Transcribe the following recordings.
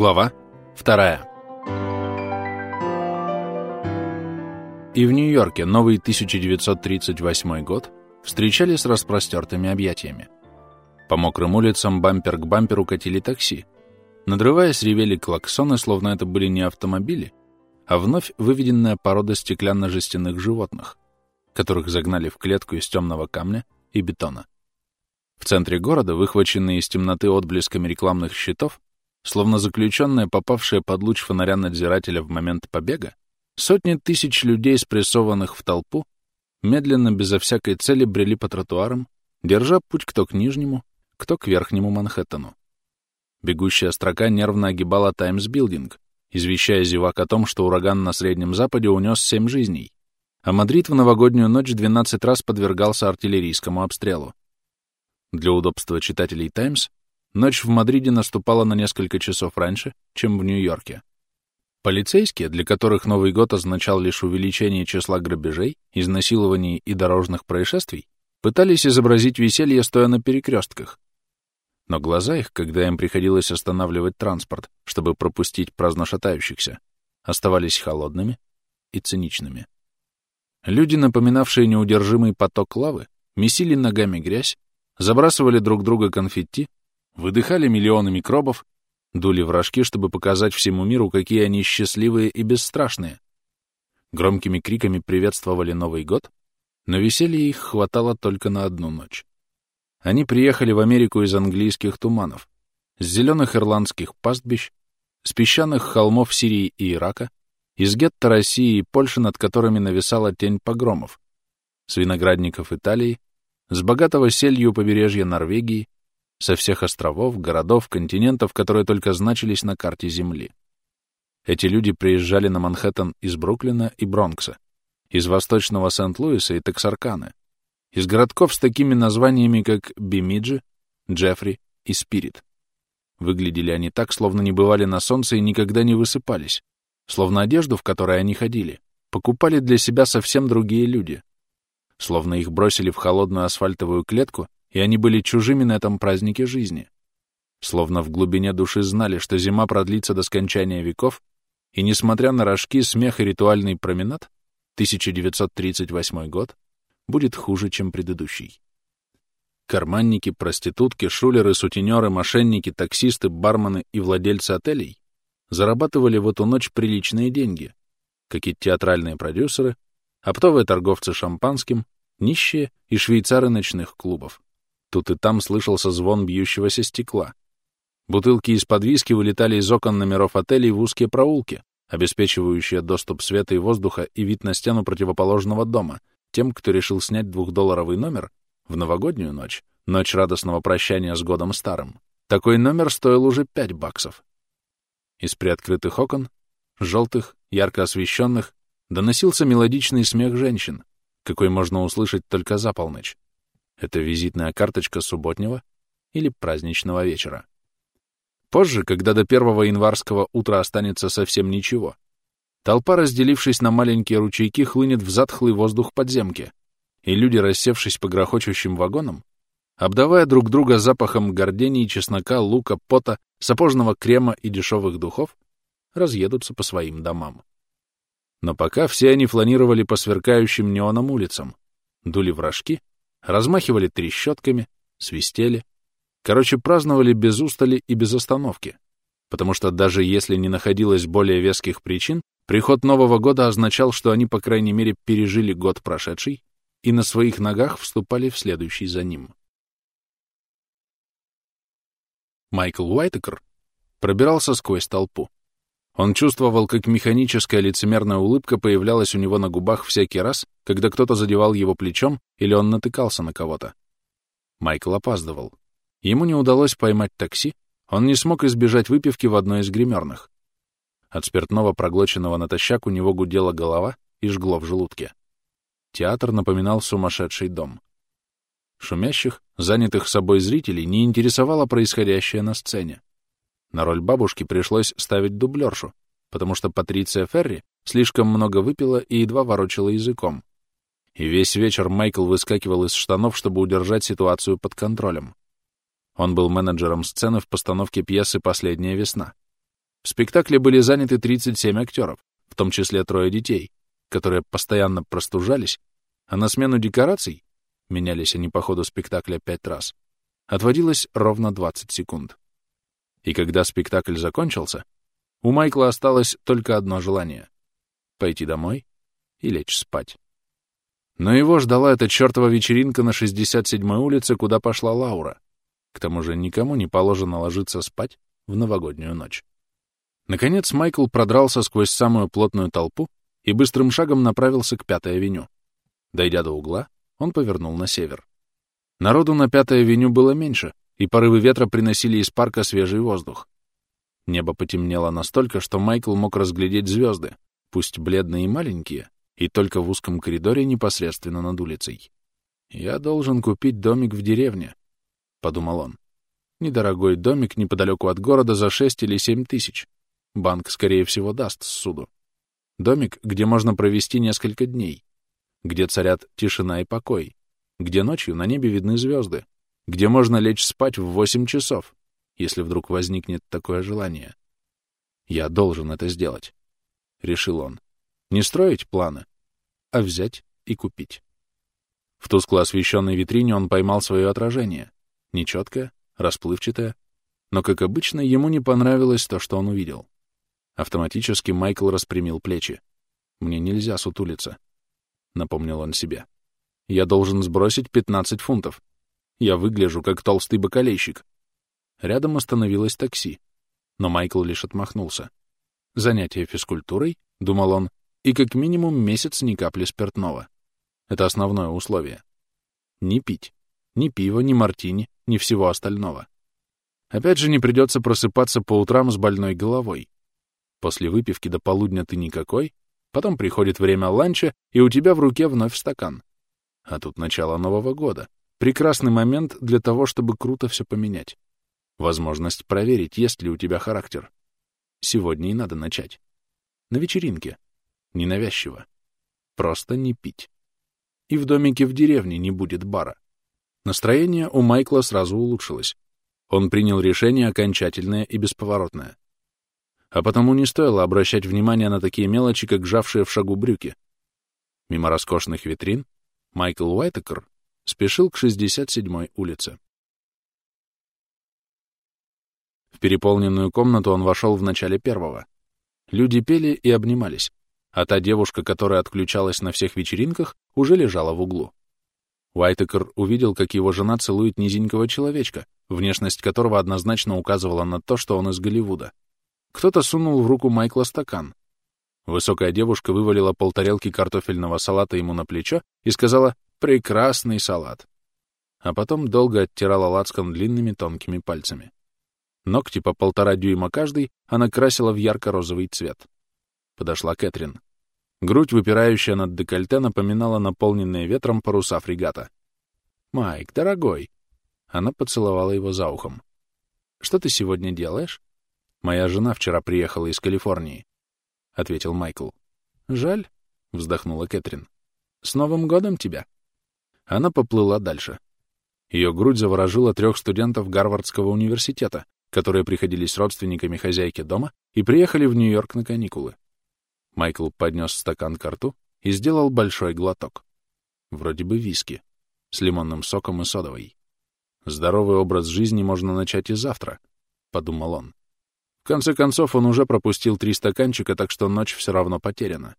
Глава вторая. И в Нью-Йорке новый 1938 год встречали с распростертыми объятиями. По мокрым улицам бампер к бамперу катили такси. Надрываясь, ревели клаксоны, словно это были не автомобили, а вновь выведенная порода стеклянно-жестяных животных, которых загнали в клетку из темного камня и бетона. В центре города, выхваченные из темноты отблесками рекламных щитов, Словно заключенные, попавшие под луч фонаря надзирателя в момент побега, сотни тысяч людей, спрессованных в толпу, медленно, безо всякой цели, брели по тротуарам, держа путь кто к нижнему, кто к верхнему Манхэттену. Бегущая строка нервно огибала Таймс-билдинг, извещая зевак о том, что ураган на Среднем Западе унес семь жизней, а Мадрид в новогоднюю ночь 12 раз подвергался артиллерийскому обстрелу. Для удобства читателей «Таймс» Ночь в Мадриде наступала на несколько часов раньше, чем в Нью-Йорке. Полицейские, для которых Новый год означал лишь увеличение числа грабежей, изнасилований и дорожных происшествий, пытались изобразить веселье, стоя на перекрестках. Но глаза их, когда им приходилось останавливать транспорт, чтобы пропустить праздно шатающихся, оставались холодными и циничными. Люди, напоминавшие неудержимый поток лавы, месили ногами грязь, забрасывали друг друга конфетти выдыхали миллионы микробов, дули в рожки, чтобы показать всему миру, какие они счастливые и бесстрашные. Громкими криками приветствовали Новый год, но веселья их хватало только на одну ночь. Они приехали в Америку из английских туманов, с зеленых ирландских пастбищ, с песчаных холмов Сирии и Ирака, из гетто России и Польши, над которыми нависала тень погромов, с виноградников Италии, с богатого селью побережья Норвегии, со всех островов, городов, континентов, которые только значились на карте Земли. Эти люди приезжали на Манхэттен из Бруклина и Бронкса, из восточного Сент-Луиса и Тексарканы, из городков с такими названиями, как Бимиджи, Джеффри и Спирит. Выглядели они так, словно не бывали на солнце и никогда не высыпались, словно одежду, в которой они ходили, покупали для себя совсем другие люди, словно их бросили в холодную асфальтовую клетку и они были чужими на этом празднике жизни. Словно в глубине души знали, что зима продлится до скончания веков, и, несмотря на рожки, смех и ритуальный променад, 1938 год будет хуже, чем предыдущий. Карманники, проститутки, шулеры, сутенеры, мошенники, таксисты, бармены и владельцы отелей зарабатывали в эту ночь приличные деньги, как и театральные продюсеры, оптовые торговцы шампанским, нищие и швейцары ночных клубов. Тут и там слышался звон бьющегося стекла. Бутылки из-под виски вылетали из окон номеров отелей в узкие проулки, обеспечивающие доступ света и воздуха и вид на стену противоположного дома тем, кто решил снять двухдолларовый номер в новогоднюю ночь, ночь радостного прощания с годом старым. Такой номер стоил уже пять баксов. Из приоткрытых окон, желтых, ярко освещенных, доносился мелодичный смех женщин, какой можно услышать только за полночь. Это визитная карточка субботнего или праздничного вечера. Позже, когда до первого январского утра останется совсем ничего, толпа, разделившись на маленькие ручейки, хлынет в затхлый воздух подземки, и люди, рассевшись по грохочущим вагонам, обдавая друг друга запахом гордений, чеснока, лука, пота, сапожного крема и дешевых духов, разъедутся по своим домам. Но пока все они фланировали по сверкающим неоном улицам, дули в рожки размахивали трещотками, свистели. Короче, праздновали без устали и без остановки, потому что даже если не находилось более веских причин, приход Нового года означал, что они, по крайней мере, пережили год прошедший и на своих ногах вступали в следующий за ним. Майкл Уайтекер пробирался сквозь толпу. Он чувствовал, как механическая лицемерная улыбка появлялась у него на губах всякий раз, когда кто-то задевал его плечом или он натыкался на кого-то. Майкл опаздывал. Ему не удалось поймать такси, он не смог избежать выпивки в одной из гримерных. От спиртного, проглоченного натощак, у него гудела голова и жгло в желудке. Театр напоминал сумасшедший дом. Шумящих, занятых собой зрителей не интересовало происходящее на сцене. На роль бабушки пришлось ставить дублершу, потому что Патриция Ферри слишком много выпила и едва ворочала языком. И весь вечер Майкл выскакивал из штанов, чтобы удержать ситуацию под контролем. Он был менеджером сцены в постановке пьесы «Последняя весна». В спектакле были заняты 37 актеров, в том числе трое детей, которые постоянно простужались, а на смену декораций, менялись они по ходу спектакля пять раз, отводилось ровно 20 секунд. И когда спектакль закончился, у Майкла осталось только одно желание — пойти домой и лечь спать. Но его ждала эта чертова вечеринка на 67-й улице, куда пошла Лаура. К тому же никому не положено ложиться спать в новогоднюю ночь. Наконец Майкл продрался сквозь самую плотную толпу и быстрым шагом направился к Пятой авеню. Дойдя до угла, он повернул на север. Народу на Пятой авеню было меньше, и порывы ветра приносили из парка свежий воздух. Небо потемнело настолько, что Майкл мог разглядеть звезды, пусть бледные и маленькие, и только в узком коридоре непосредственно над улицей. «Я должен купить домик в деревне», — подумал он. «Недорогой домик неподалеку от города за шесть или семь тысяч. Банк, скорее всего, даст суду. Домик, где можно провести несколько дней, где царят тишина и покой, где ночью на небе видны звезды, где можно лечь спать в восемь часов, если вдруг возникнет такое желание. «Я должен это сделать», — решил он. «Не строить планы, а взять и купить. В тускло освещенной витрине он поймал свое отражение. Нечеткое, расплывчатое, но, как обычно, ему не понравилось то, что он увидел. Автоматически Майкл распрямил плечи. «Мне нельзя сутулиться», — напомнил он себе. «Я должен сбросить 15 фунтов. Я выгляжу, как толстый бакалейщик». Рядом остановилось такси, но Майкл лишь отмахнулся. Занятие физкультурой, — думал он, и как минимум месяц ни капли спиртного. Это основное условие. Не пить. Ни пива, ни мартини, ни всего остального. Опять же, не придется просыпаться по утрам с больной головой. После выпивки до полудня ты никакой, потом приходит время ланча, и у тебя в руке вновь стакан. А тут начало Нового года. Прекрасный момент для того, чтобы круто все поменять. Возможность проверить, есть ли у тебя характер. Сегодня и надо начать. На вечеринке. Ненавязчиво. Просто не пить. И в домике в деревне не будет бара. Настроение у Майкла сразу улучшилось. Он принял решение окончательное и бесповоротное. А потому не стоило обращать внимание на такие мелочи, как жавшие в шагу брюки. Мимо роскошных витрин Майкл Уайтекер спешил к 67-й улице. В переполненную комнату он вошел в начале первого. Люди пели и обнимались а та девушка, которая отключалась на всех вечеринках, уже лежала в углу. Уайтекер увидел, как его жена целует низенького человечка, внешность которого однозначно указывала на то, что он из Голливуда. Кто-то сунул в руку Майкла стакан. Высокая девушка вывалила полтарелки картофельного салата ему на плечо и сказала «прекрасный салат». А потом долго оттирала лацкан длинными тонкими пальцами. Ногти по полтора дюйма каждый она красила в ярко-розовый цвет подошла Кэтрин. Грудь, выпирающая над декольте, напоминала наполненные ветром паруса фрегата. «Майк, дорогой!» Она поцеловала его за ухом. «Что ты сегодня делаешь?» «Моя жена вчера приехала из Калифорнии», — ответил Майкл. «Жаль», — вздохнула Кэтрин. «С Новым годом тебя!» Она поплыла дальше. Ее грудь заворожила трех студентов Гарвардского университета, которые приходились родственниками хозяйки дома и приехали в Нью-Йорк на каникулы. Майкл поднес стакан к рту и сделал большой глоток. Вроде бы виски, с лимонным соком и содовой. «Здоровый образ жизни можно начать и завтра», — подумал он. В конце концов, он уже пропустил три стаканчика, так что ночь все равно потеряна.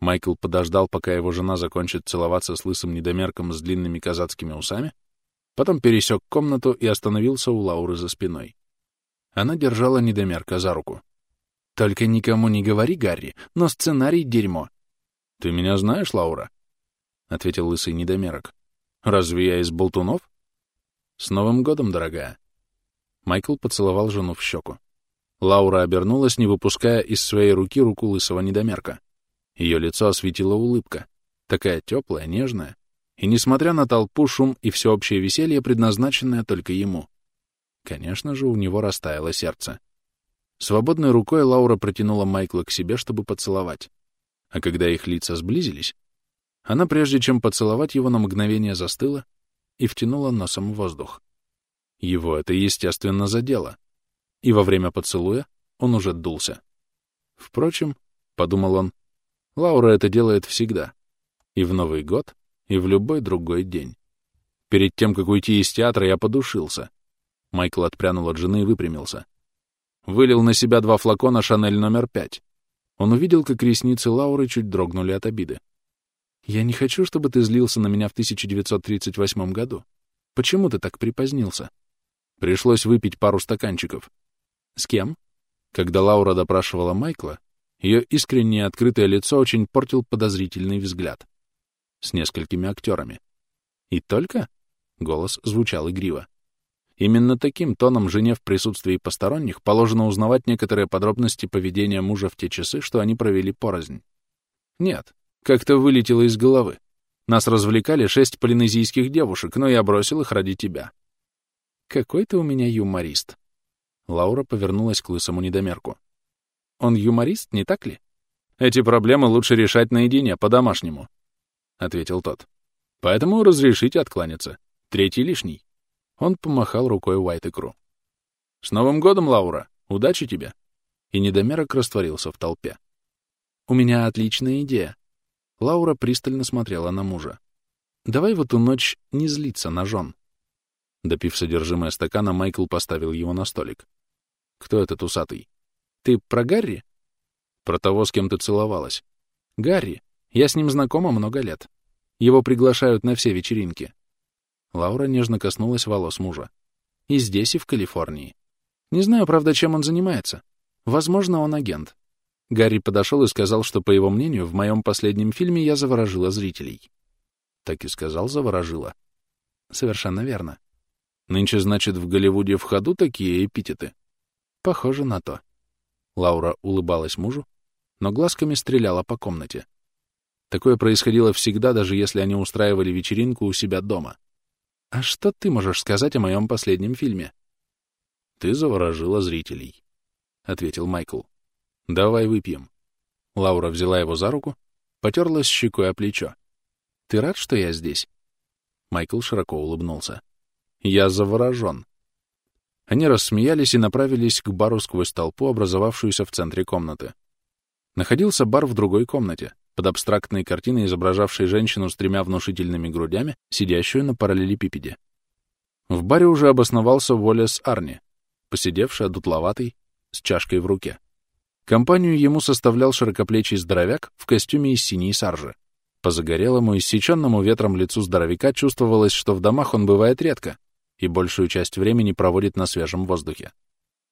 Майкл подождал, пока его жена закончит целоваться с лысым недомерком с длинными казацкими усами, потом пересек комнату и остановился у Лауры за спиной. Она держала недомерка за руку. Только никому не говори, Гарри, но сценарий — дерьмо. — Ты меня знаешь, Лаура? — ответил лысый недомерок. — Разве я из болтунов? — С Новым годом, дорогая. Майкл поцеловал жену в щеку. Лаура обернулась, не выпуская из своей руки руку лысого недомерка. Ее лицо осветила улыбка, такая теплая, нежная, и, несмотря на толпу, шум и всеобщее веселье, предназначенное только ему. Конечно же, у него растаяло сердце. Свободной рукой Лаура протянула Майкла к себе, чтобы поцеловать. А когда их лица сблизились, она, прежде чем поцеловать его, на мгновение застыла и втянула носом воздух. Его это, естественно, задело. И во время поцелуя он уже дулся. Впрочем, — подумал он, — Лаура это делает всегда. И в Новый год, и в любой другой день. Перед тем, как уйти из театра, я подушился. Майкл отпрянул от жены и выпрямился. Вылил на себя два флакона «Шанель номер пять». Он увидел, как ресницы Лауры чуть дрогнули от обиды. «Я не хочу, чтобы ты злился на меня в 1938 году. Почему ты так припозднился?» Пришлось выпить пару стаканчиков. «С кем?» Когда Лаура допрашивала Майкла, ее искреннее открытое лицо очень портил подозрительный взгляд. С несколькими актерами. «И только?» — голос звучал игриво. Именно таким тоном жене в присутствии посторонних положено узнавать некоторые подробности поведения мужа в те часы, что они провели порознь. Нет, как-то вылетело из головы. Нас развлекали шесть полинезийских девушек, но я бросил их ради тебя. Какой ты у меня юморист. Лаура повернулась к лысому недомерку. Он юморист, не так ли? Эти проблемы лучше решать наедине, по-домашнему, — ответил тот. Поэтому разрешите откланяться. Третий лишний. Он помахал рукой Уайтекру. «С Новым годом, Лаура! Удачи тебе!» И недомерок растворился в толпе. «У меня отличная идея». Лаура пристально смотрела на мужа. «Давай в эту ночь не злиться на жен». Допив содержимое стакана, Майкл поставил его на столик. «Кто этот усатый? Ты про Гарри?» «Про того, с кем ты целовалась». «Гарри. Я с ним знакома много лет. Его приглашают на все вечеринки. Лаура нежно коснулась волос мужа. И здесь, и в Калифорнии. Не знаю, правда, чем он занимается. Возможно, он агент. Гарри подошел и сказал, что, по его мнению, в моем последнем фильме я заворожила зрителей. Так и сказал, заворожила. Совершенно верно. Нынче, значит, в Голливуде в ходу такие эпитеты? Похоже на то. Лаура улыбалась мужу, но глазками стреляла по комнате. Такое происходило всегда, даже если они устраивали вечеринку у себя дома. «А что ты можешь сказать о моем последнем фильме?» «Ты заворожила зрителей», — ответил Майкл. «Давай выпьем». Лаура взяла его за руку, потерлась щекой о плечо. «Ты рад, что я здесь?» Майкл широко улыбнулся. «Я заворожен». Они рассмеялись и направились к бару сквозь толпу, образовавшуюся в центре комнаты. Находился бар в другой комнате, под абстрактной картиной, изображавшей женщину с тремя внушительными грудями, сидящую на параллелепипеде. В баре уже обосновался Волес Арни, посидевший, одутловатый, с чашкой в руке. Компанию ему составлял широкоплечий здоровяк в костюме из синей саржи. По загорелому, иссеченному ветром лицу здоровяка чувствовалось, что в домах он бывает редко и большую часть времени проводит на свежем воздухе.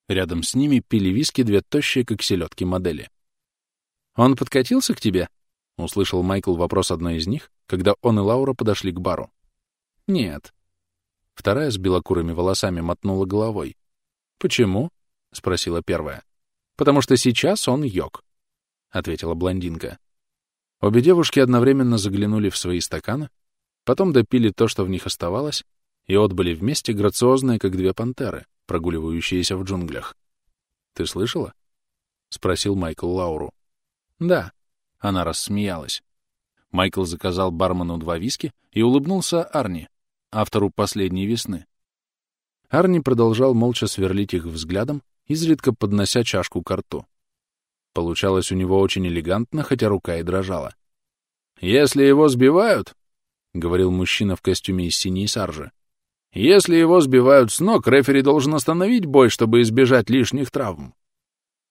Рядом с ними пили виски две тощие, как селедки, модели. «Он подкатился к тебе?» — услышал Майкл вопрос одной из них, когда он и Лаура подошли к бару. «Нет». Вторая с белокурыми волосами мотнула головой. «Почему?» — спросила первая. «Потому что сейчас он йог», — ответила блондинка. Обе девушки одновременно заглянули в свои стаканы, потом допили то, что в них оставалось, и отбыли вместе, грациозные, как две пантеры, прогуливающиеся в джунглях. «Ты слышала?» — спросил Майкл Лауру. «Да», она рассмеялась. Майкл заказал бармену два виски и улыбнулся Арни, автору «Последней весны». Арни продолжал молча сверлить их взглядом, изредка поднося чашку к рту. Получалось у него очень элегантно, хотя рука и дрожала. «Если его сбивают, — говорил мужчина в костюме из синей саржи, — если его сбивают с ног, рефери должен остановить бой, чтобы избежать лишних травм».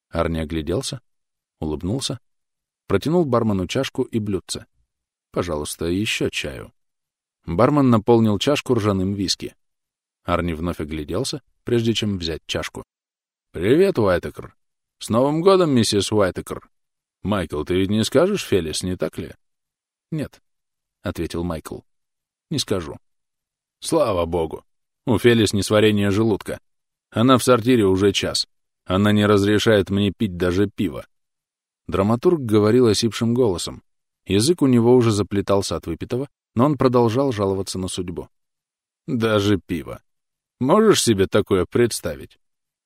Арни огляделся, улыбнулся Протянул бармену чашку и блюдце. «Пожалуйста, еще чаю». Бармен наполнил чашку ржаным виски. Арни вновь огляделся, прежде чем взять чашку. «Привет, Уайтекер. С Новым годом, миссис Уайтекер. Майкл, ты ведь не скажешь Фелис, не так ли?» «Нет», — ответил Майкл. «Не скажу». «Слава богу. У Фелис несварение желудка. Она в сортире уже час. Она не разрешает мне пить даже пиво. Драматург говорил осипшим голосом. Язык у него уже заплетался от выпитого, но он продолжал жаловаться на судьбу. «Даже пиво. Можешь себе такое представить?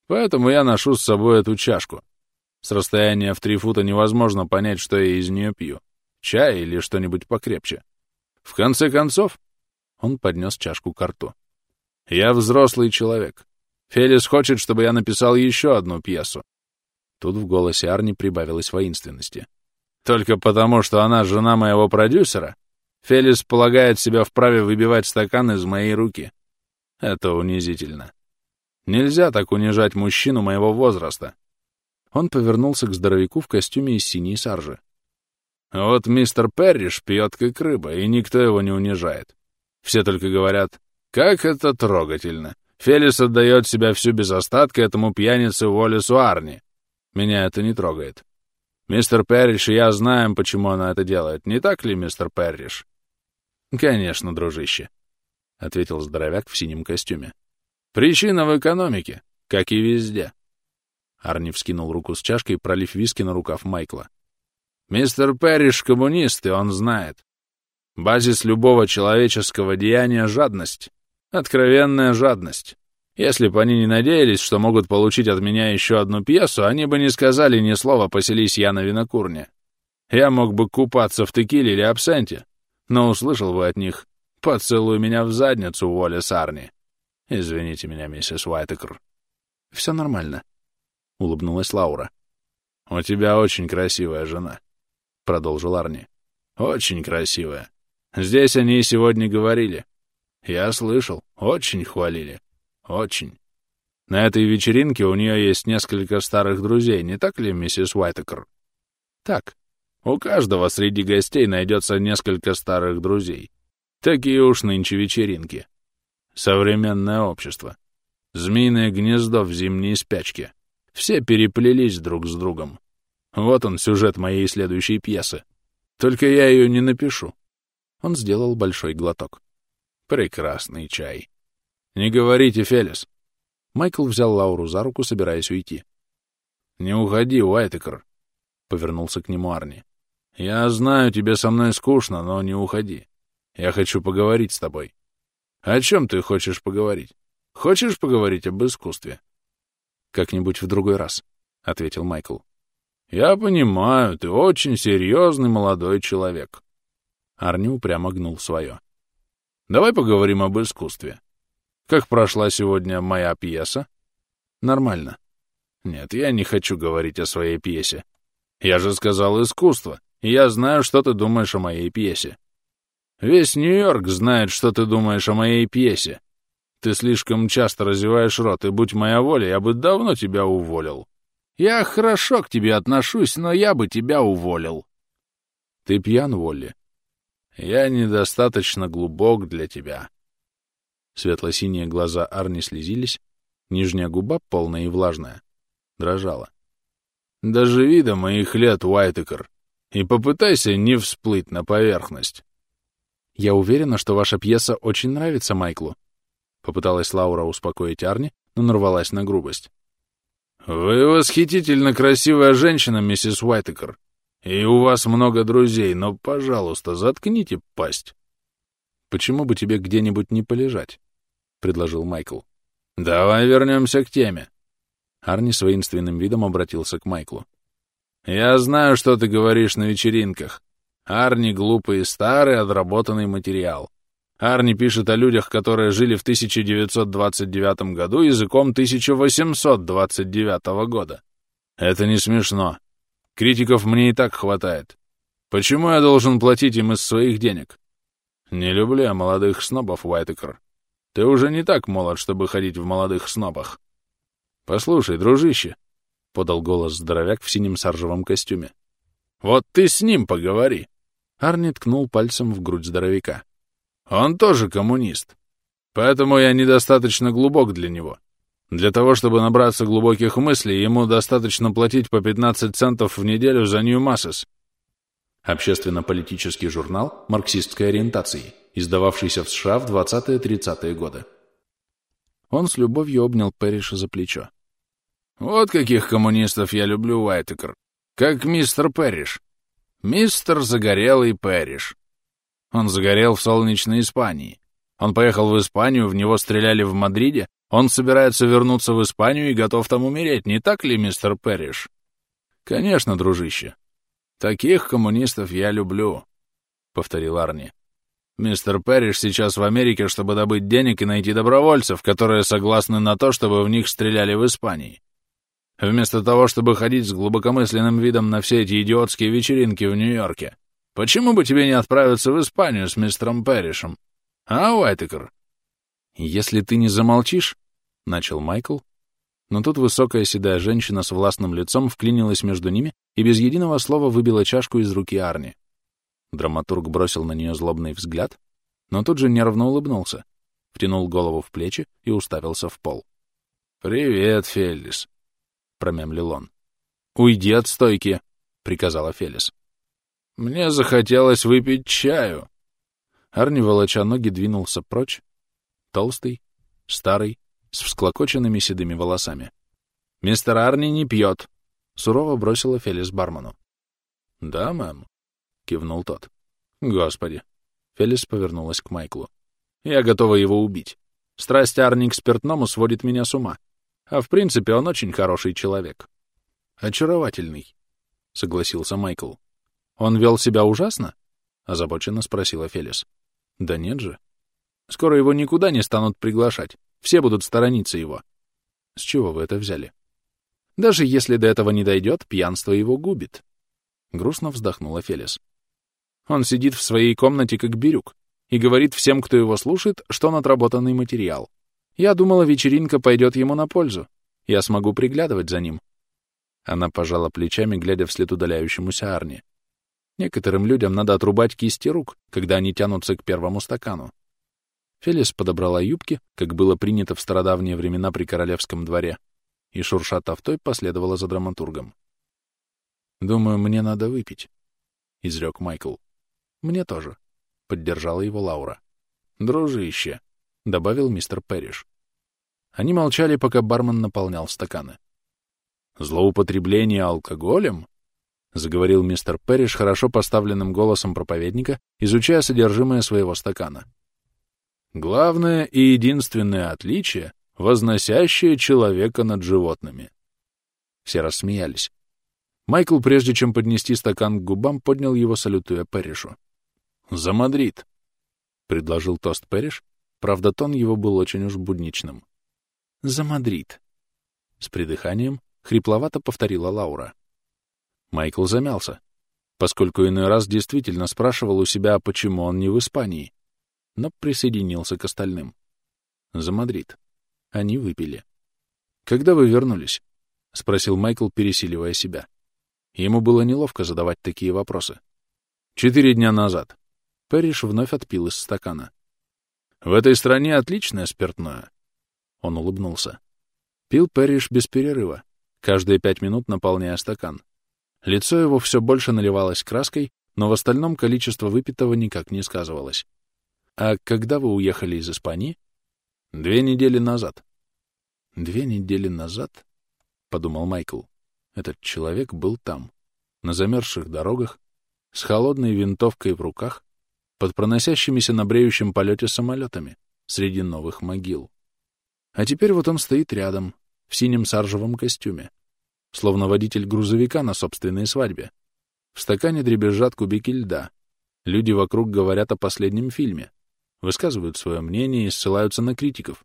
Поэтому я ношу с собой эту чашку. С расстояния в три фута невозможно понять, что я из нее пью. Чай или что-нибудь покрепче. В конце концов, он поднес чашку к рту. Я взрослый человек. Фелис хочет, чтобы я написал еще одну пьесу. Тут в голосе Арни прибавилось воинственности. «Только потому, что она жена моего продюсера, Фелис полагает себя вправе выбивать стакан из моей руки. Это унизительно. Нельзя так унижать мужчину моего возраста». Он повернулся к здоровяку в костюме из синей саржи. «Вот мистер Перриш пьет как рыба, и никто его не унижает. Все только говорят, как это трогательно. Фелис отдает себя всю без остатка этому пьянице Уоллесу Арни. Меня это не трогает. Мистер Перриш и я знаем, почему она это делает. Не так ли, мистер Перриш? Конечно, дружище, — ответил здоровяк в синем костюме. Причина в экономике, как и везде. Арни вскинул руку с чашкой, пролив виски на рукав Майкла. Мистер Перриш коммунист, и он знает. Базис любого человеческого деяния — жадность. Откровенная жадность. Если бы они не надеялись, что могут получить от меня еще одну пьесу, они бы не сказали ни слова «поселись я на винокурне». Я мог бы купаться в текиле или абсенте, но услышал бы от них «Поцелуй меня в задницу, Уолли Сарни». Извините меня, миссис Уайтекр. «Все нормально», — улыбнулась Лаура. «У тебя очень красивая жена», — продолжил Арни. «Очень красивая. Здесь они и сегодня говорили. Я слышал, очень хвалили. Очень. На этой вечеринке у нее есть несколько старых друзей, не так ли, миссис Уайтекер? Так. У каждого среди гостей найдется несколько старых друзей. Такие уж нынче вечеринки. Современное общество. Змеиное гнездо в зимней спячке. Все переплелись друг с другом. Вот он, сюжет моей следующей пьесы. Только я ее не напишу. Он сделал большой глоток. Прекрасный чай. Не говорите, Фелис. Майкл взял Лауру за руку, собираясь уйти. Не уходи, Уайтекер. Повернулся к нему Арни. Я знаю, тебе со мной скучно, но не уходи. Я хочу поговорить с тобой. О чем ты хочешь поговорить? Хочешь поговорить об искусстве? Как-нибудь в другой раз, — ответил Майкл. Я понимаю, ты очень серьезный молодой человек. Арни упрямо гнул свое. Давай поговорим об искусстве. Как прошла сегодня моя пьеса? Нормально. Нет, я не хочу говорить о своей пьесе. Я же сказал искусство, и я знаю, что ты думаешь о моей пьесе. Весь Нью-Йорк знает, что ты думаешь о моей пьесе. Ты слишком часто разеваешь рот, и будь моя воля, я бы давно тебя уволил. Я хорошо к тебе отношусь, но я бы тебя уволил. Ты пьян, Волли? Я недостаточно глубок для тебя. Светло-синие глаза Арни слезились, нижняя губа, полная и влажная, дрожала. «Доживи до моих лет, Уайтекер, и попытайся не всплыть на поверхность». «Я уверена, что ваша пьеса очень нравится Майклу», — попыталась Лаура успокоить Арни, но нарвалась на грубость. «Вы восхитительно красивая женщина, миссис Уайтекер. И у вас много друзей, но, пожалуйста, заткните пасть. Почему бы тебе где-нибудь не полежать? — предложил Майкл. Давай вернемся к теме. Арни с воинственным видом обратился к Майклу. Я знаю, что ты говоришь на вечеринках. Арни — глупый и старый, отработанный материал. Арни пишет о людях, которые жили в 1929 году языком 1829 года. Это не смешно. Критиков мне и так хватает. Почему я должен платить им из своих денег? Не люблю я молодых снобов, Уайтекер. Ты уже не так молод, чтобы ходить в молодых снобах. Послушай, дружище, — подал голос здоровяк в синем саржевом костюме. Вот ты с ним поговори. Арни ткнул пальцем в грудь здоровяка. Он тоже коммунист. Поэтому я недостаточно глубок для него. Для того, чтобы набраться глубоких мыслей, ему достаточно платить по 15 центов в неделю за New Masses. Общественно-политический журнал марксистской ориентации, издававшийся в США в 20-30-е годы. Он с любовью обнял Пэриша за плечо. «Вот каких коммунистов я люблю, Уайтекер. Как мистер Пэриш. Мистер Загорелый Пэриш. Он загорел в солнечной Испании. Он поехал в Испанию, в него стреляли в Мадриде, он собирается вернуться в Испанию и готов там умереть, не так ли, мистер Перриш? Конечно, дружище. Таких коммунистов я люблю, — повторил Арни. Мистер Перриш сейчас в Америке, чтобы добыть денег и найти добровольцев, которые согласны на то, чтобы в них стреляли в Испании. вместо того, чтобы ходить с глубокомысленным видом на все эти идиотские вечеринки в Нью-Йорке? Почему бы тебе не отправиться в Испанию с мистером Перришем? А, Уайтекер?» «Если ты не замолчишь», — начал Майкл, но тут высокая седая женщина с властным лицом вклинилась между ними и без единого слова выбила чашку из руки Арни. Драматург бросил на нее злобный взгляд, но тут же нервно улыбнулся, втянул голову в плечи и уставился в пол. «Привет, Фелис», — промямлил он. «Уйди от стойки», — приказала Фелис. «Мне захотелось выпить чаю». Арни, волоча ноги, двинулся прочь, толстый, старый, с всклокоченными седыми волосами. «Мистер Арни не пьет», — сурово бросила Фелис бармену. «Да, мэм», — кивнул тот. «Господи!» — Фелис повернулась к Майклу. «Я готова его убить. Страсть Арни к спиртному сводит меня с ума. А в принципе он очень хороший человек». «Очаровательный», — согласился Майкл. «Он вел себя ужасно?» — озабоченно спросила Фелис. «Да нет же. Скоро его никуда не станут приглашать. Все будут сторониться его. С чего вы это взяли? Даже если до этого не дойдет, пьянство его губит. Грустно вздохнула Фелис. Он сидит в своей комнате как бирюк и говорит всем, кто его слушает, что он отработанный материал. Я думала, вечеринка пойдет ему на пользу. Я смогу приглядывать за ним. Она пожала плечами, глядя вслед удаляющемуся Арни. Некоторым людям надо отрубать кисти рук, когда они тянутся к первому стакану. Фелис подобрала юбки, как было принято в стародавние времена при королевском дворе, и, шурша тафтой, последовала за драматургом. «Думаю, мне надо выпить», — изрек Майкл. «Мне тоже», — поддержала его Лаура. «Дружище», — добавил мистер Перриш. Они молчали, пока бармен наполнял стаканы. «Злоупотребление алкоголем?» — заговорил мистер Перриш хорошо поставленным голосом проповедника, изучая содержимое своего стакана. Главное и единственное отличие — возносящее человека над животными. Все рассмеялись. Майкл, прежде чем поднести стакан к губам, поднял его, салютуя Перришу. «За Мадрид!» — предложил тост Перриш, правда, тон его был очень уж будничным. «За Мадрид!» С придыханием хрипловато повторила Лаура. Майкл замялся, поскольку иной раз действительно спрашивал у себя, почему он не в Испании но присоединился к остальным. За Мадрид. Они выпили. «Когда вы вернулись?» — спросил Майкл, пересиливая себя. Ему было неловко задавать такие вопросы. «Четыре дня назад». Пэриш вновь отпил из стакана. «В этой стране отличное спиртное». Он улыбнулся. Пил Пэриш без перерыва, каждые пять минут наполняя стакан. Лицо его все больше наливалось краской, но в остальном количество выпитого никак не сказывалось. «А когда вы уехали из Испании?» «Две недели назад». «Две недели назад?» — подумал Майкл. Этот человек был там, на замерзших дорогах, с холодной винтовкой в руках, под проносящимися на бреющем полете самолетами, среди новых могил. А теперь вот он стоит рядом, в синем саржевом костюме, словно водитель грузовика на собственной свадьбе. В стакане дребезжат кубики льда. Люди вокруг говорят о последнем фильме высказывают свое мнение и ссылаются на критиков.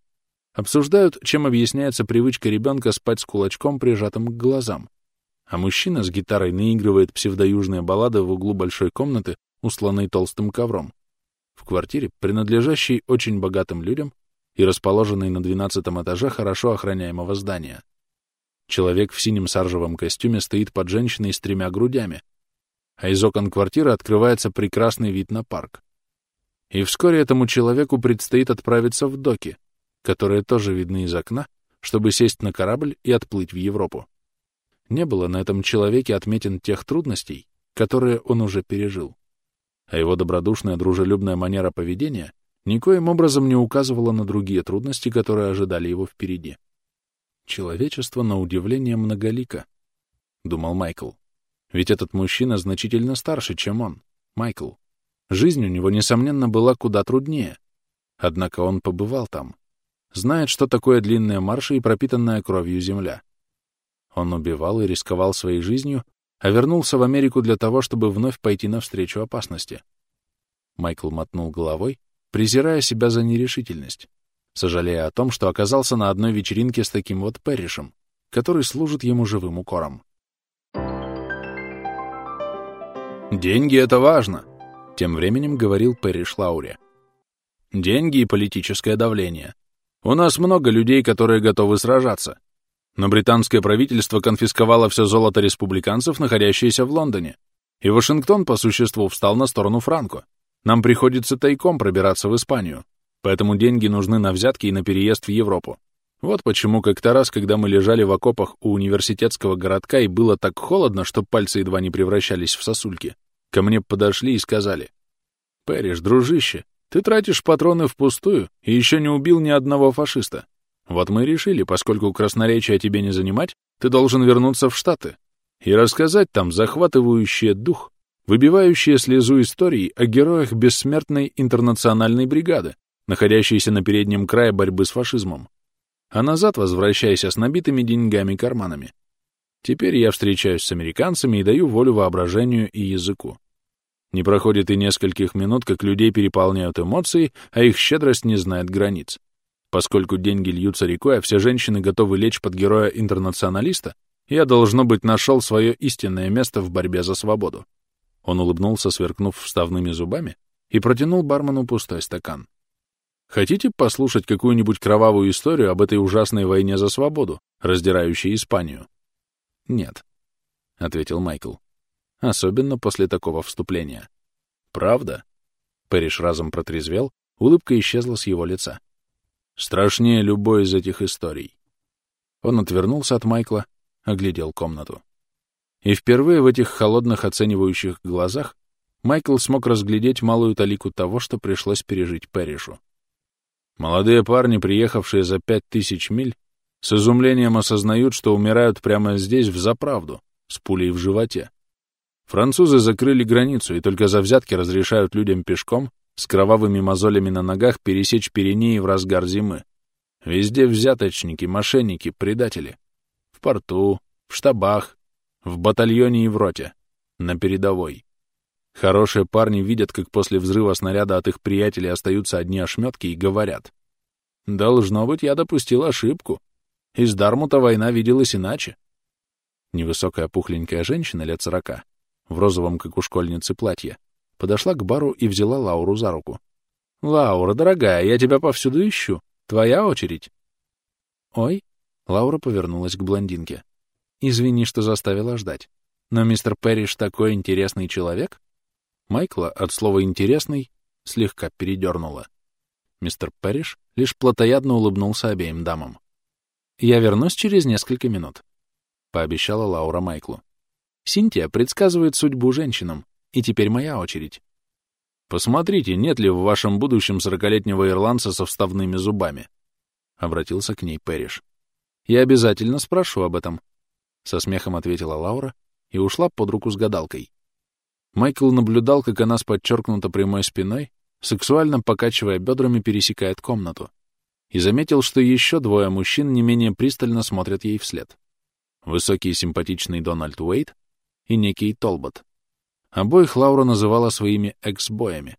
Обсуждают, чем объясняется привычка ребенка спать с кулачком, прижатым к глазам. А мужчина с гитарой наигрывает псевдоюжные баллады в углу большой комнаты, усланной толстым ковром. В квартире, принадлежащей очень богатым людям и расположенной на двенадцатом этаже хорошо охраняемого здания. Человек в синем саржевом костюме стоит под женщиной с тремя грудями, а из окон квартиры открывается прекрасный вид на парк. И вскоре этому человеку предстоит отправиться в доки, которые тоже видны из окна, чтобы сесть на корабль и отплыть в Европу. Не было на этом человеке отметен тех трудностей, которые он уже пережил. А его добродушная, дружелюбная манера поведения никоим образом не указывала на другие трудности, которые ожидали его впереди. Человечество, на удивление, многолико, — думал Майкл. Ведь этот мужчина значительно старше, чем он, Майкл. Жизнь у него, несомненно, была куда труднее. Однако он побывал там. Знает, что такое длинные марши и пропитанная кровью земля. Он убивал и рисковал своей жизнью, а вернулся в Америку для того, чтобы вновь пойти навстречу опасности. Майкл мотнул головой, презирая себя за нерешительность, сожалея о том, что оказался на одной вечеринке с таким вот Перришем, который служит ему живым укором. «Деньги — это важно», — тем временем говорил Перри Шлауре. «Деньги и политическое давление. У нас много людей, которые готовы сражаться. Но британское правительство конфисковало все золото республиканцев, находящееся в Лондоне. И Вашингтон, по существу, встал на сторону Франко. Нам приходится тайком пробираться в Испанию. Поэтому деньги нужны на взятки и на переезд в Европу. Вот почему как-то раз, когда мы лежали в окопах у университетского городка и было так холодно, что пальцы едва не превращались в сосульки, ко мне подошли и сказали, «Пэриш, дружище, ты тратишь патроны впустую и еще не убил ни одного фашиста. Вот мы решили, поскольку красноречия тебе не занимать, ты должен вернуться в Штаты и рассказать там захватывающее дух, выбивающее слезу истории о героях бессмертной интернациональной бригады, находящейся на переднем крае борьбы с фашизмом а назад возвращайся с набитыми деньгами карманами. Теперь я встречаюсь с американцами и даю волю воображению и языку. Не проходит и нескольких минут, как людей переполняют эмоции, а их щедрость не знает границ. Поскольку деньги льются рекой, а все женщины готовы лечь под героя-интернационалиста, я, должно быть, нашел свое истинное место в борьбе за свободу. Он улыбнулся, сверкнув вставными зубами, и протянул бармену пустой стакан. Хотите послушать какую-нибудь кровавую историю об этой ужасной войне за свободу, раздирающей Испанию? Нет, — ответил Майкл. Особенно после такого вступления. Правда? Пэриш разом протрезвел, улыбка исчезла с его лица. Страшнее любой из этих историй. Он отвернулся от Майкла, оглядел комнату. И впервые в этих холодных оценивающих глазах Майкл смог разглядеть малую талику того, что пришлось пережить Пэришу. Молодые парни, приехавшие за пять тысяч миль, с изумлением осознают, что умирают прямо здесь, в заправду, с пулей в животе. Французы закрыли границу и только за взятки разрешают людям пешком, с кровавыми мозолями на ногах, пересечь Пиренеи в разгар зимы. Везде взяточники, мошенники, предатели. В порту, в штабах, в батальоне и в роте, на передовой. Хорошие парни видят, как после взрыва снаряда от их приятелей остаются одни ошметки и говорят. «Должно быть, я допустил ошибку. Из Дармута война виделась иначе». Невысокая пухленькая женщина лет сорока, в розовом, как у школьницы, платье, подошла к бару и взяла Лауру за руку. «Лаура, дорогая, я тебя повсюду ищу. Твоя очередь». «Ой», — Лаура повернулась к блондинке. «Извини, что заставила ждать. Но мистер Перриш такой интересный человек». Майкла от слова «интересный» слегка передернуло. Мистер Пэриш лишь плотоядно улыбнулся обеим дамам. «Я вернусь через несколько минут», — пообещала Лаура Майклу. «Синтия предсказывает судьбу женщинам, и теперь моя очередь». «Посмотрите, нет ли в вашем будущем сорокалетнего ирландца со вставными зубами?» — обратился к ней Пэриш. «Я обязательно спрошу об этом», — со смехом ответила Лаура и ушла под руку с гадалкой. Майкл наблюдал, как она с подчеркнуто прямой спиной, сексуально покачивая бедрами, пересекает комнату, и заметил, что еще двое мужчин не менее пристально смотрят ей вслед. Высокий и симпатичный Дональд Уэйт и некий Толбот. Обоих Лаура называла своими экс-боями.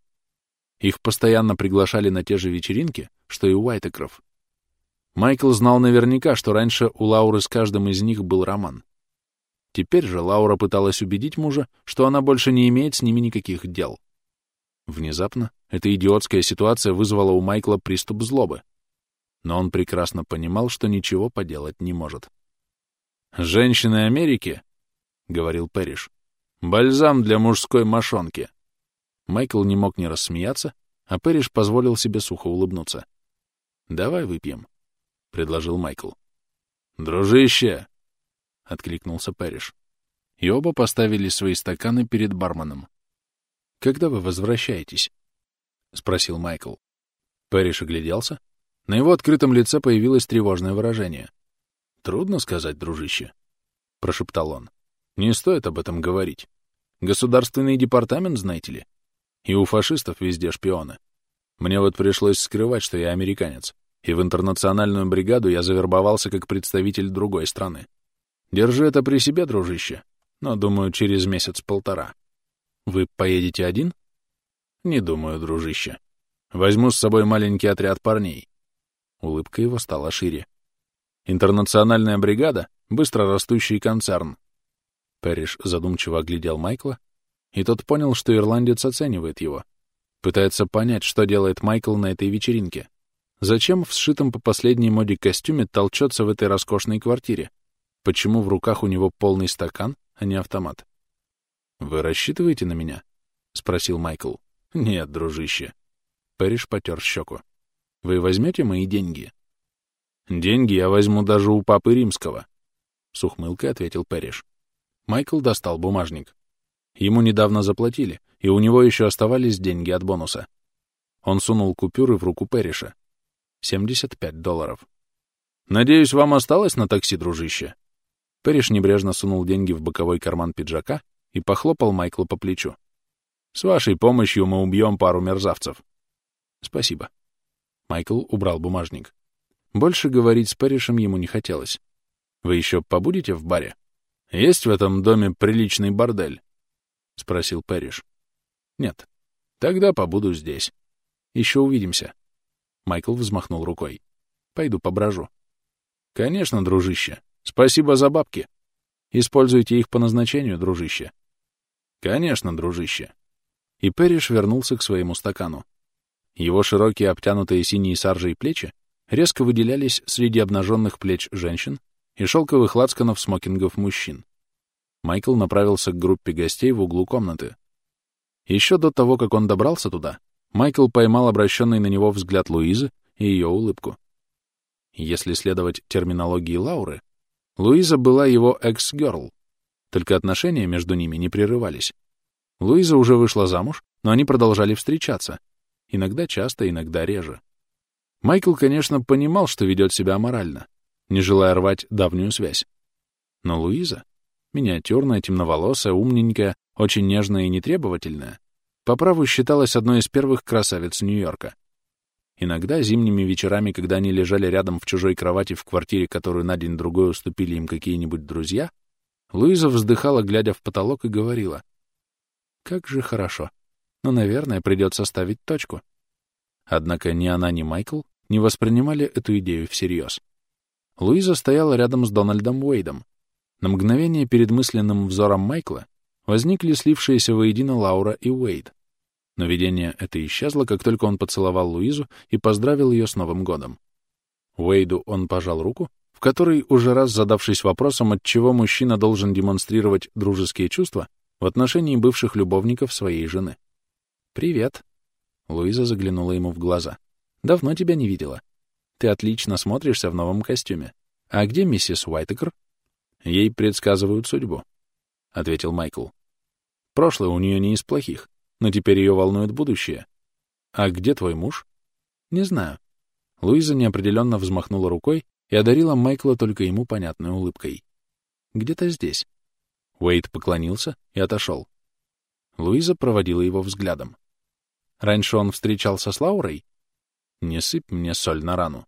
Их постоянно приглашали на те же вечеринки, что и Уайтекров. Майкл знал наверняка, что раньше у Лауры с каждым из них был роман. Теперь же Лаура пыталась убедить мужа, что она больше не имеет с ними никаких дел. Внезапно эта идиотская ситуация вызвала у Майкла приступ злобы. Но он прекрасно понимал, что ничего поделать не может. «Женщины Америки», — говорил Пэриш, — «бальзам для мужской мошонки». Майкл не мог не рассмеяться, а Пэриш позволил себе сухо улыбнуться. «Давай выпьем», — предложил Майкл. «Дружище!» — откликнулся Пэриш. И оба поставили свои стаканы перед барменом. «Когда вы возвращаетесь?» — спросил Майкл. Пэриш огляделся. На его открытом лице появилось тревожное выражение. «Трудно сказать, дружище», — прошептал он. «Не стоит об этом говорить. Государственный департамент, знаете ли? И у фашистов везде шпионы. Мне вот пришлось скрывать, что я американец, и в интернациональную бригаду я завербовался как представитель другой страны. Держи это при себе, дружище, но, думаю, через месяц-полтора. Вы поедете один? Не думаю, дружище. Возьму с собой маленький отряд парней. Улыбка его стала шире. Интернациональная бригада быстро растущий концерн. Пэриш задумчиво оглядел Майкла, и тот понял, что ирландец оценивает его. Пытается понять, что делает Майкл на этой вечеринке. Зачем в сшитом по последней моде костюме толчется в этой роскошной квартире? Почему в руках у него полный стакан, а не автомат? «Вы рассчитываете на меня?» — спросил Майкл. «Нет, дружище». Пэриш потер щеку. «Вы возьмете мои деньги?» «Деньги я возьму даже у папы римского», — с ухмылкой ответил Пэриш. Майкл достал бумажник. Ему недавно заплатили, и у него еще оставались деньги от бонуса. Он сунул купюры в руку Перриша. 75 долларов. «Надеюсь, вам осталось на такси, дружище?» Перриш небрежно сунул деньги в боковой карман пиджака и похлопал Майкла по плечу. «С вашей помощью мы убьем пару мерзавцев». «Спасибо». Майкл убрал бумажник. Больше говорить с Перришем ему не хотелось. «Вы еще побудете в баре? Есть в этом доме приличный бордель?» — спросил Перриш. «Нет. Тогда побуду здесь. Еще увидимся». Майкл взмахнул рукой. «Пойду поброжу». «Конечно, дружище. Спасибо за бабки. Используйте их по назначению, дружище». «Конечно, дружище». И Перриш вернулся к своему стакану. Его широкие, обтянутые синей саржей плечи резко выделялись среди обнаженных плеч женщин и шелковых лацканов смокингов мужчин. Майкл направился к группе гостей в углу комнаты. Еще до того, как он добрался туда, Майкл поймал обращенный на него взгляд Луизы и ее улыбку. Если следовать терминологии Лауры, Луиза была его экс-герл, только отношения между ними не прерывались. Луиза уже вышла замуж, но они продолжали встречаться. Иногда часто, иногда реже. Майкл, конечно, понимал, что ведет себя аморально, не желая рвать давнюю связь. Но Луиза миниатюрная, темноволосая, умненькая, очень нежная и нетребовательная, по праву считалась одной из первых красавиц Нью-Йорка. Иногда зимними вечерами, когда они лежали рядом в чужой кровати в квартире, которую на день-другой уступили им какие-нибудь друзья, Луиза вздыхала, глядя в потолок, и говорила, «Как же хорошо. Но, наверное, придется ставить точку». Однако ни она, ни Майкл не воспринимали эту идею всерьез. Луиза стояла рядом с Дональдом Уэйдом, на мгновение перед мысленным взором Майкла возникли слившиеся воедино Лаура и Уэйд. Но видение это исчезло, как только он поцеловал Луизу и поздравил ее с Новым годом. Уэйду он пожал руку, в которой, уже раз задавшись вопросом, от чего мужчина должен демонстрировать дружеские чувства в отношении бывших любовников своей жены. «Привет», — Луиза заглянула ему в глаза. «Давно тебя не видела. Ты отлично смотришься в новом костюме. А где миссис Уайтекер?» Ей предсказывают судьбу, — ответил Майкл. Прошлое у нее не из плохих, но теперь ее волнует будущее. А где твой муж? Не знаю. Луиза неопределенно взмахнула рукой и одарила Майкла только ему понятной улыбкой. Где-то здесь. Уэйд поклонился и отошел. Луиза проводила его взглядом. Раньше он встречался с Лаурой? Не сыпь мне соль на рану.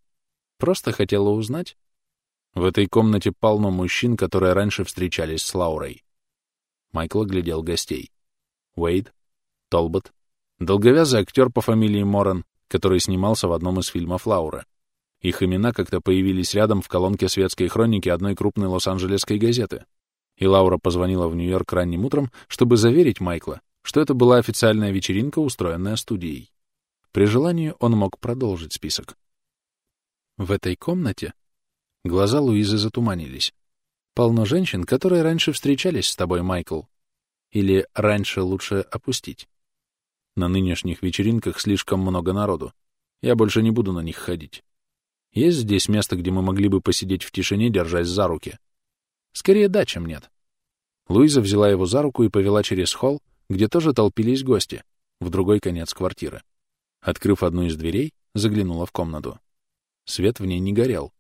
Просто хотела узнать, в этой комнате полно мужчин, которые раньше встречались с Лаурой. Майкл оглядел гостей. Уэйд, Толбот, долговязый актер по фамилии Моран, который снимался в одном из фильмов Лауры. Их имена как-то появились рядом в колонке светской хроники одной крупной лос-анджелесской газеты. И Лаура позвонила в Нью-Йорк ранним утром, чтобы заверить Майкла, что это была официальная вечеринка, устроенная студией. При желании он мог продолжить список. В этой комнате Глаза Луизы затуманились. Полно женщин, которые раньше встречались с тобой, Майкл. Или раньше лучше опустить. На нынешних вечеринках слишком много народу. Я больше не буду на них ходить. Есть здесь место, где мы могли бы посидеть в тишине, держась за руки? Скорее да, чем нет. Луиза взяла его за руку и повела через холл, где тоже толпились гости, в другой конец квартиры. Открыв одну из дверей, заглянула в комнату. Свет в ней не горел,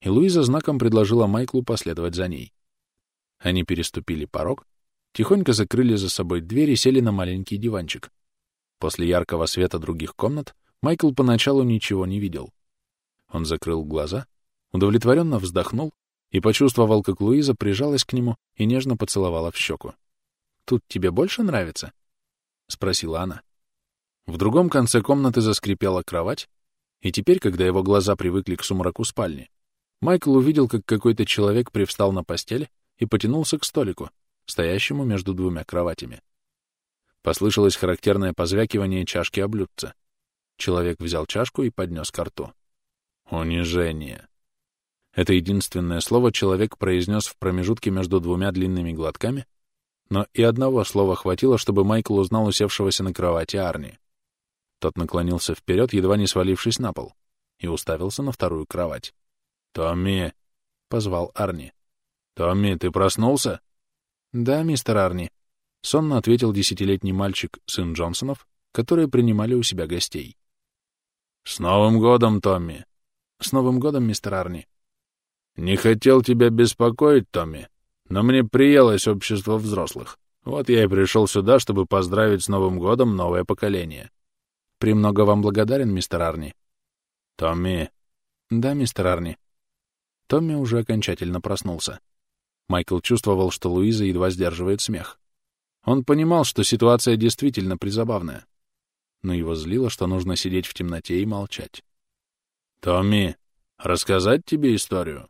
и Луиза знаком предложила Майклу последовать за ней. Они переступили порог, тихонько закрыли за собой дверь и сели на маленький диванчик. После яркого света других комнат Майкл поначалу ничего не видел. Он закрыл глаза, удовлетворенно вздохнул и почувствовал, как Луиза прижалась к нему и нежно поцеловала в щеку. «Тут тебе больше нравится?» — спросила она. В другом конце комнаты заскрипела кровать, и теперь, когда его глаза привыкли к сумраку спальни, Майкл увидел, как какой-то человек привстал на постели и потянулся к столику, стоящему между двумя кроватями. Послышалось характерное позвякивание чашки о блюдце. Человек взял чашку и поднес ко рту. «Унижение». Это единственное слово человек произнес в промежутке между двумя длинными глотками, но и одного слова хватило, чтобы Майкл узнал усевшегося на кровати Арни. Тот наклонился вперед, едва не свалившись на пол, и уставился на вторую кровать. «Томми!» — позвал Арни. «Томми, ты проснулся?» «Да, мистер Арни», — сонно ответил десятилетний мальчик, сын Джонсонов, которые принимали у себя гостей. «С Новым годом, Томми!» «С Новым годом, мистер Арни!» «Не хотел тебя беспокоить, Томми, но мне приелось общество взрослых. Вот я и пришел сюда, чтобы поздравить с Новым годом новое поколение». «Премного вам благодарен, мистер Арни». «Томми». «Да, мистер Арни». Томми уже окончательно проснулся. Майкл чувствовал, что Луиза едва сдерживает смех. Он понимал, что ситуация действительно призабавная. Но его злило, что нужно сидеть в темноте и молчать. «Томми, рассказать тебе историю?»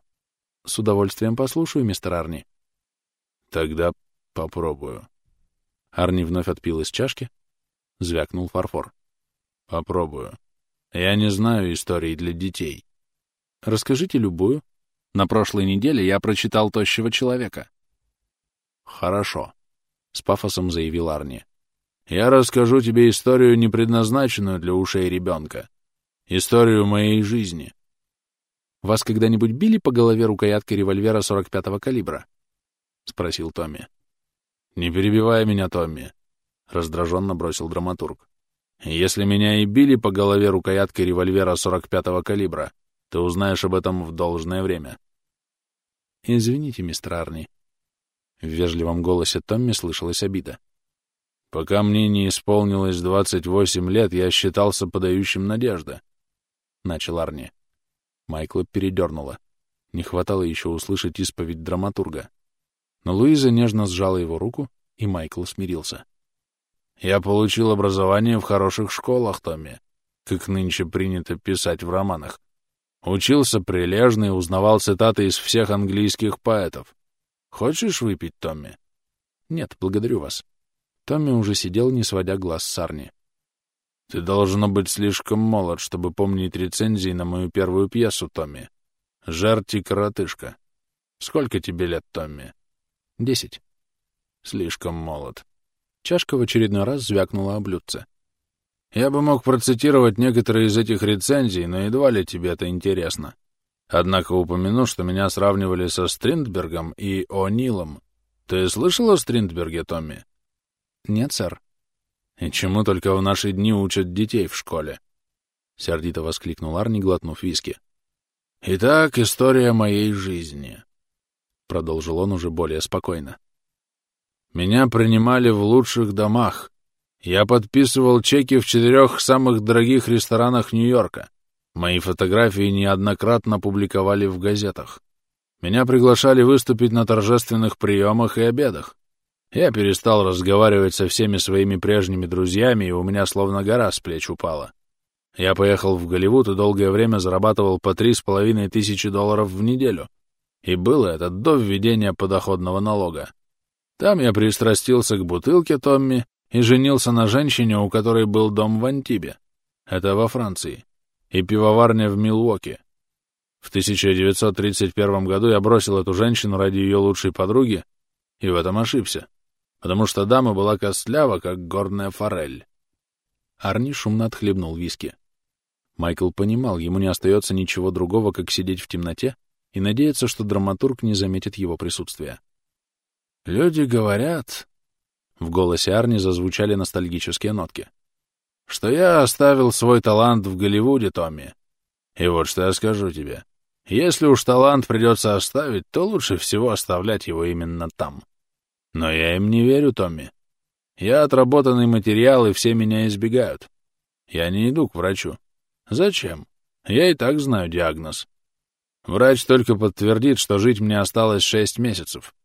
«С удовольствием послушаю, мистер Арни». «Тогда попробую». Арни вновь отпил из чашки, звякнул фарфор. «Попробую. Я не знаю истории для детей». «Расскажите любую», на прошлой неделе я прочитал «Тощего человека». «Хорошо», — с пафосом заявил Арни. «Я расскажу тебе историю, не предназначенную для ушей ребенка. Историю моей жизни». «Вас когда-нибудь били по голове рукояткой револьвера 45-го калибра?» — спросил Томми. «Не перебивай меня, Томми», — раздраженно бросил драматург. «Если меня и били по голове рукояткой револьвера 45-го калибра, ты узнаешь об этом в должное время. «Извините, мистер Арни». В вежливом голосе Томми слышалась обида. «Пока мне не исполнилось двадцать восемь лет, я считался подающим надежды», — начал Арни. Майкла передернула. Не хватало еще услышать исповедь драматурга. Но Луиза нежно сжала его руку, и Майкл смирился. «Я получил образование в хороших школах, Томми, как нынче принято писать в романах. Учился прилежно и узнавал цитаты из всех английских поэтов. Хочешь выпить, Томми? Нет, благодарю вас. Томми уже сидел, не сводя глаз с Арни. Ты должно быть слишком молод, чтобы помнить рецензии на мою первую пьесу, Томми. Жарти коротышка. Сколько тебе лет, Томми? Десять. Слишком молод. Чашка в очередной раз звякнула о блюдце. Я бы мог процитировать некоторые из этих рецензий, но едва ли тебе это интересно. Однако упомяну, что меня сравнивали со Стриндбергом и О'Нилом. Ты слышал о Стриндберге, Томми? Нет, сэр. И чему только в наши дни учат детей в школе? Сердито воскликнул Арни, глотнув виски. Итак, история моей жизни. Продолжил он уже более спокойно. Меня принимали в лучших домах, я подписывал чеки в четырех самых дорогих ресторанах Нью-Йорка. Мои фотографии неоднократно публиковали в газетах. Меня приглашали выступить на торжественных приемах и обедах. Я перестал разговаривать со всеми своими прежними друзьями, и у меня словно гора с плеч упала. Я поехал в Голливуд и долгое время зарабатывал по три с половиной тысячи долларов в неделю. И было это до введения подоходного налога. Там я пристрастился к бутылке Томми и женился на женщине, у которой был дом в Антибе, это во Франции, и пивоварня в Милуоке. В 1931 году я бросил эту женщину ради ее лучшей подруги, и в этом ошибся, потому что дама была костлява, как горная форель. Арни шумно отхлебнул виски. Майкл понимал, ему не остается ничего другого, как сидеть в темноте и надеяться, что драматург не заметит его присутствия. «Люди говорят», в голосе Арни зазвучали ностальгические нотки. «Что я оставил свой талант в Голливуде, Томми. И вот что я скажу тебе. Если уж талант придется оставить, то лучше всего оставлять его именно там. Но я им не верю, Томми. Я отработанный материал, и все меня избегают. Я не иду к врачу. Зачем? Я и так знаю диагноз. Врач только подтвердит, что жить мне осталось шесть месяцев.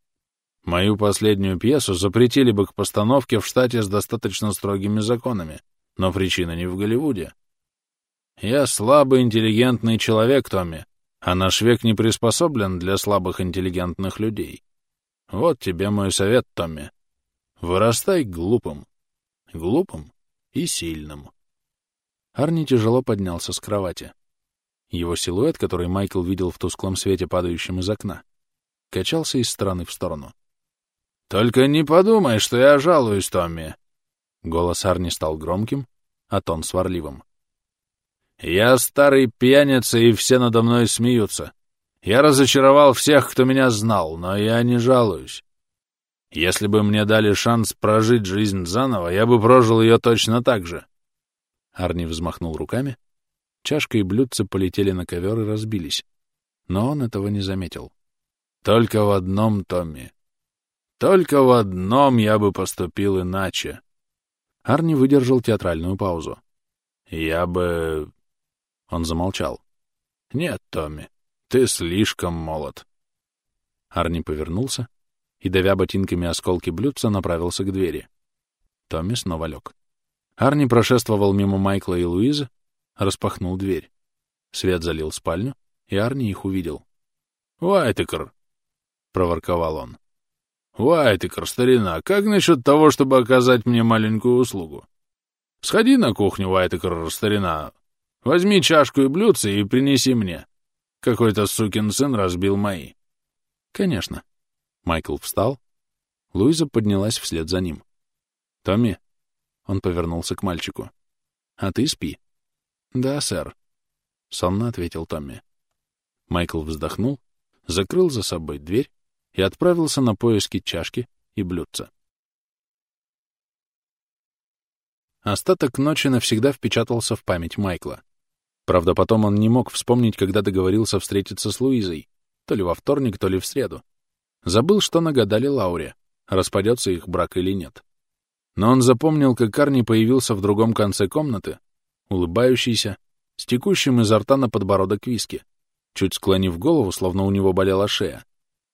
Мою последнюю пьесу запретили бы к постановке в штате с достаточно строгими законами, но причина не в Голливуде. Я слабый, интеллигентный человек, Томми, А наш век не приспособлен для слабых интеллигентных людей. Вот тебе мой совет, Томми. Вырастай глупым. Глупым и сильным. Арни тяжело поднялся с кровати. Его силуэт, который Майкл видел в тусклом свете, падающем из окна, качался из стороны в сторону. «Только не подумай, что я жалуюсь, Томми!» Голос Арни стал громким, а тон сварливым. «Я старый пьяница, и все надо мной смеются. Я разочаровал всех, кто меня знал, но я не жалуюсь. Если бы мне дали шанс прожить жизнь заново, я бы прожил ее точно так же. Арни взмахнул руками. Чашка и блюдце полетели на ковер и разбились. Но он этого не заметил. Только в одном, Томми. Только в одном я бы поступил иначе. Арни выдержал театральную паузу. Я бы... Он замолчал. Нет, Томми, ты слишком молод. Арни повернулся и, давя ботинками осколки блюдца, направился к двери. Томми снова лег. Арни прошествовал мимо Майкла и Луизы, распахнул дверь. Свет залил спальню, и Арни их увидел. «Уайтекер!» — проворковал он. «Уайтекер, старина, как насчет того, чтобы оказать мне маленькую услугу? Сходи на кухню, Уайтекер, старина. Возьми чашку и блюдце и принеси мне. Какой-то сукин сын разбил мои». «Конечно». Майкл встал. Луиза поднялась вслед за ним. «Томми, он повернулся к мальчику. «А ты спи». «Да, сэр», — сонно ответил Томми. Майкл вздохнул, закрыл за собой дверь и отправился на поиски чашки и блюдца. Остаток ночи навсегда впечатался в память Майкла. Правда, потом он не мог вспомнить, когда договорился встретиться с Луизой, то ли во вторник, то ли в среду. Забыл, что нагадали Лауре, распадется их брак или нет. Но он запомнил, как Карни появился в другом конце комнаты, улыбающийся, с текущим изо рта на подбородок виски, чуть склонив голову, словно у него болела шея.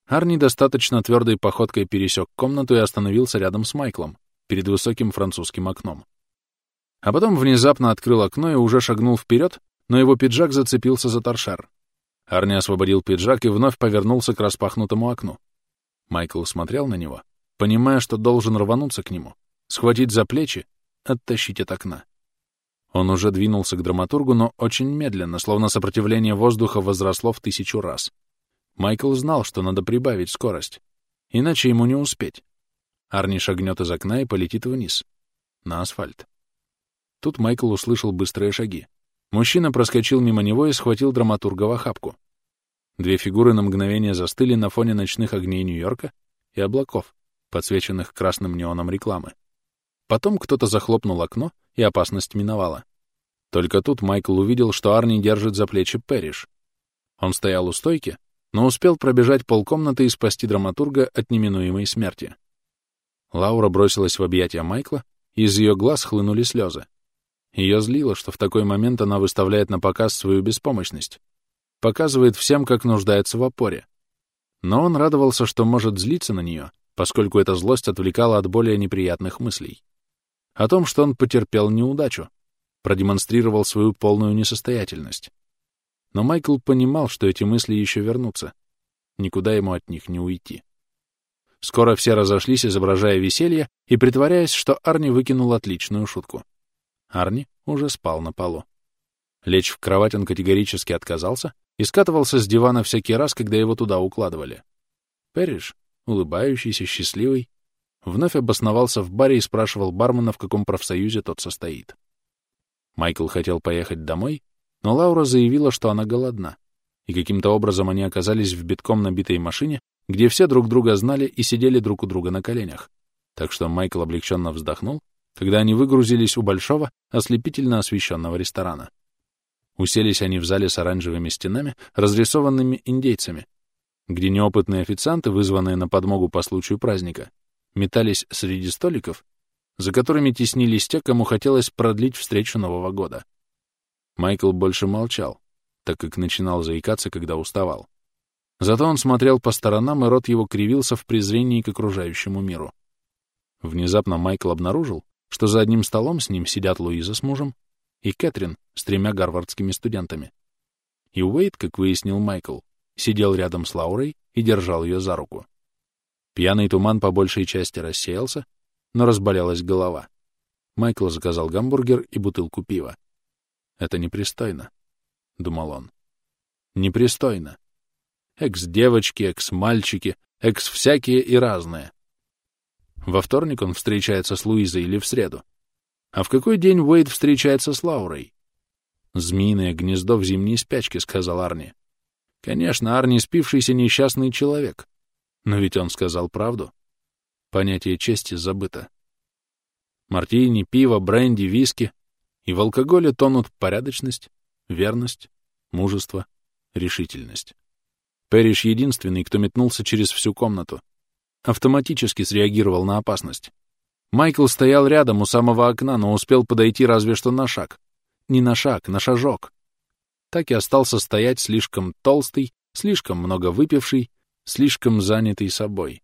Арни достаточно твердой походкой пересек комнату и остановился рядом с Майклом, перед высоким французским окном. А потом внезапно открыл окно и уже шагнул вперед, но его пиджак зацепился за торшер. Арни освободил пиджак и вновь повернулся к распахнутому окну. Майкл смотрел на него, понимая, что должен рвануться к нему, схватить за плечи, оттащить от окна. Он уже двинулся к драматургу, но очень медленно, словно сопротивление воздуха возросло в тысячу раз. Майкл знал, что надо прибавить скорость, иначе ему не успеть. Арни шагнет из окна и полетит вниз, на асфальт. Тут Майкл услышал быстрые шаги. Мужчина проскочил мимо него и схватил драматурга в охапку. Две фигуры на мгновение застыли на фоне ночных огней Нью-Йорка и облаков, подсвеченных красным неоном рекламы. Потом кто-то захлопнул окно, и опасность миновала. Только тут Майкл увидел, что Арни держит за плечи Перриш. Он стоял у стойки, но успел пробежать полкомнаты и спасти драматурга от неминуемой смерти. Лаура бросилась в объятия Майкла, и из ее глаз хлынули слезы. Ее злило, что в такой момент она выставляет на показ свою беспомощность, показывает всем, как нуждается в опоре. Но он радовался, что может злиться на нее, поскольку эта злость отвлекала от более неприятных мыслей о том, что он потерпел неудачу, продемонстрировал свою полную несостоятельность. Но Майкл понимал, что эти мысли еще вернутся. Никуда ему от них не уйти. Скоро все разошлись, изображая веселье и притворяясь, что Арни выкинул отличную шутку. Арни уже спал на полу. Лечь в кровать он категорически отказался и скатывался с дивана всякий раз, когда его туда укладывали. Перриш, улыбающийся, счастливый, вновь обосновался в баре и спрашивал бармена, в каком профсоюзе тот состоит. Майкл хотел поехать домой, но Лаура заявила, что она голодна, и каким-то образом они оказались в битком набитой машине, где все друг друга знали и сидели друг у друга на коленях. Так что Майкл облегченно вздохнул, когда они выгрузились у большого, ослепительно освещенного ресторана. Уселись они в зале с оранжевыми стенами, разрисованными индейцами, где неопытные официанты, вызванные на подмогу по случаю праздника, метались среди столиков, за которыми теснились те, кому хотелось продлить встречу Нового года. Майкл больше молчал, так как начинал заикаться, когда уставал. Зато он смотрел по сторонам, и рот его кривился в презрении к окружающему миру. Внезапно Майкл обнаружил, что за одним столом с ним сидят Луиза с мужем и Кэтрин с тремя гарвардскими студентами. И Уэйд, как выяснил Майкл, сидел рядом с Лаурой и держал ее за руку. Пьяный туман по большей части рассеялся, но разболелась голова. Майкл заказал гамбургер и бутылку пива. «Это непристойно», — думал он. «Непристойно. Экс-девочки, экс-мальчики, экс-всякие и разные. Во вторник он встречается с Луизой или в среду. А в какой день Уэйд встречается с Лаурой? «Змеиное гнездо в зимней спячке», — сказал Арни. Конечно, Арни спившийся несчастный человек. Но ведь он сказал правду. Понятие чести забыто. Мартини, пиво, бренди, виски. И в алкоголе тонут порядочность, верность, мужество, решительность. Пэриш единственный, кто метнулся через всю комнату. Автоматически среагировал на опасность. Майкл стоял рядом у самого окна, но успел подойти разве что на шаг. Не на шаг, на шажок. Так и остался стоять слишком толстый, слишком много выпивший, слишком занятый собой.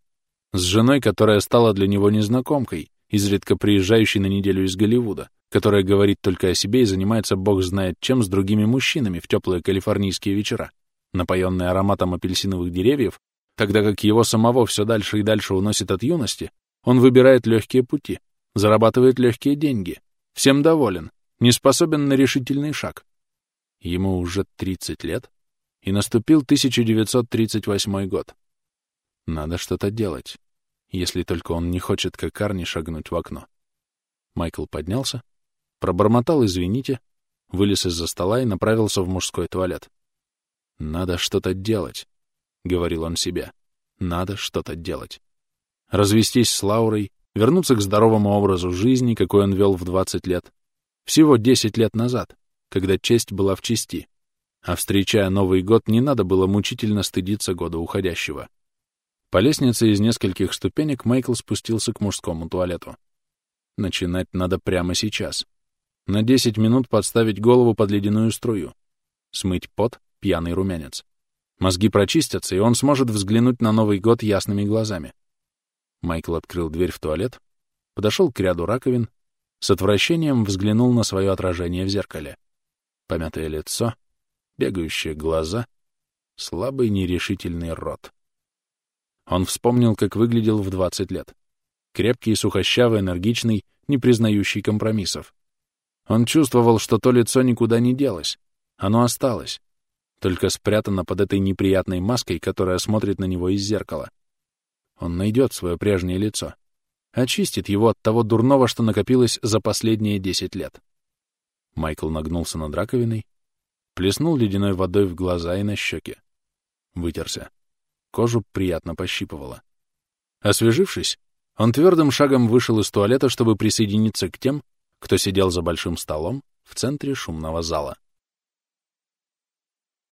С женой, которая стала для него незнакомкой, изредка приезжающей на неделю из Голливуда, которая говорит только о себе и занимается бог знает чем с другими мужчинами в теплые калифорнийские вечера, напоенные ароматом апельсиновых деревьев, тогда как его самого все дальше и дальше уносит от юности, он выбирает легкие пути, зарабатывает легкие деньги, всем доволен, не способен на решительный шаг. Ему уже 30 лет, и наступил 1938 год. Надо что-то делать, если только он не хочет как Арни шагнуть в окно. Майкл поднялся, пробормотал «извините», вылез из-за стола и направился в мужской туалет. «Надо что-то делать», — говорил он себе. «Надо что-то делать». Развестись с Лаурой, вернуться к здоровому образу жизни, какой он вел в 20 лет. Всего 10 лет назад, когда честь была в чести, а встречая Новый год, не надо было мучительно стыдиться года уходящего. По лестнице из нескольких ступенек Майкл спустился к мужскому туалету. Начинать надо прямо сейчас. На 10 минут подставить голову под ледяную струю. Смыть пот, пьяный румянец. Мозги прочистятся, и он сможет взглянуть на Новый год ясными глазами. Майкл открыл дверь в туалет, подошел к ряду раковин, с отвращением взглянул на свое отражение в зеркале. Помятое лицо, бегающие глаза, слабый нерешительный рот. Он вспомнил, как выглядел в 20 лет. Крепкий, сухощавый, энергичный, не признающий компромиссов. Он чувствовал, что то лицо никуда не делось. Оно осталось, только спрятано под этой неприятной маской, которая смотрит на него из зеркала. Он найдет свое прежнее лицо. Очистит его от того дурного, что накопилось за последние десять лет. Майкл нагнулся над раковиной, плеснул ледяной водой в глаза и на щеки. Вытерся. Кожу приятно пощипывало. Освежившись, он твердым шагом вышел из туалета, чтобы присоединиться к тем, кто сидел за большим столом в центре шумного зала.